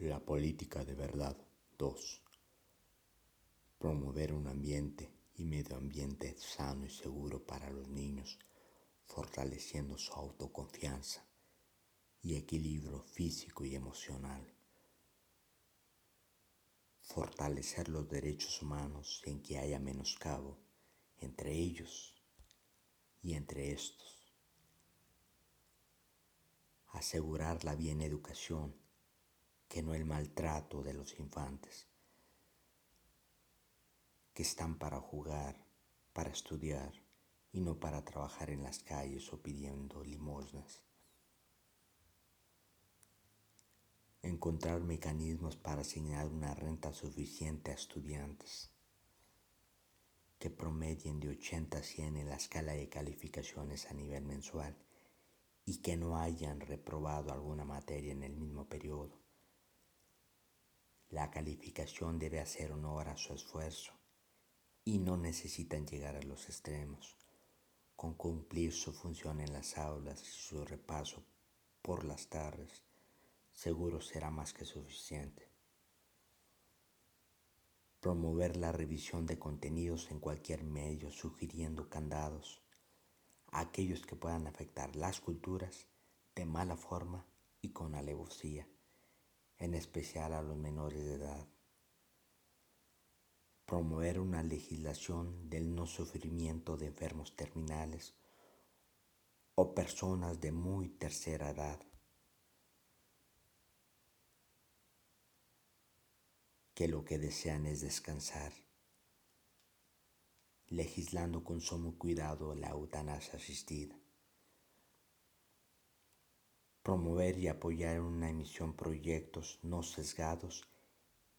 La política de verdad 2. Promover un ambiente y medio ambiente sano y seguro para los niños, fortaleciendo su autoconfianza y equilibrio físico y emocional. Fortalecer los derechos humanos sin que haya menoscabo entre ellos y entre estos. Asegurar la bien educación que no el maltrato de los infantes, que están para jugar, para estudiar y no para trabajar en las calles o pidiendo limosnas. Encontrar mecanismos para asignar una renta suficiente a estudiantes que promedien de 80 a 100 en la escala de calificaciones a nivel mensual y que no hayan reprobado alguna materia en el mismo periodo la calificación debe hacer honor a su esfuerzo y no necesitan llegar a los extremos. Con cumplir su función en las aulas y su repaso por las tardes, seguro será más que suficiente. Promover la revisión de contenidos en cualquier medio, sugiriendo candados a aquellos que puedan afectar las culturas de mala forma y con alevosía en especial a los menores de edad. Promover una legislación del no sufrimiento de enfermos terminales o personas de muy tercera edad. que lo que desean es descansar, legislando con sumo cuidado la eutanasia asistida promover y apoyar en una emisión proyectos no sesgados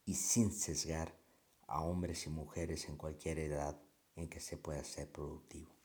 y sin sesgar a hombres y mujeres en cualquier edad en que se pueda ser productivo.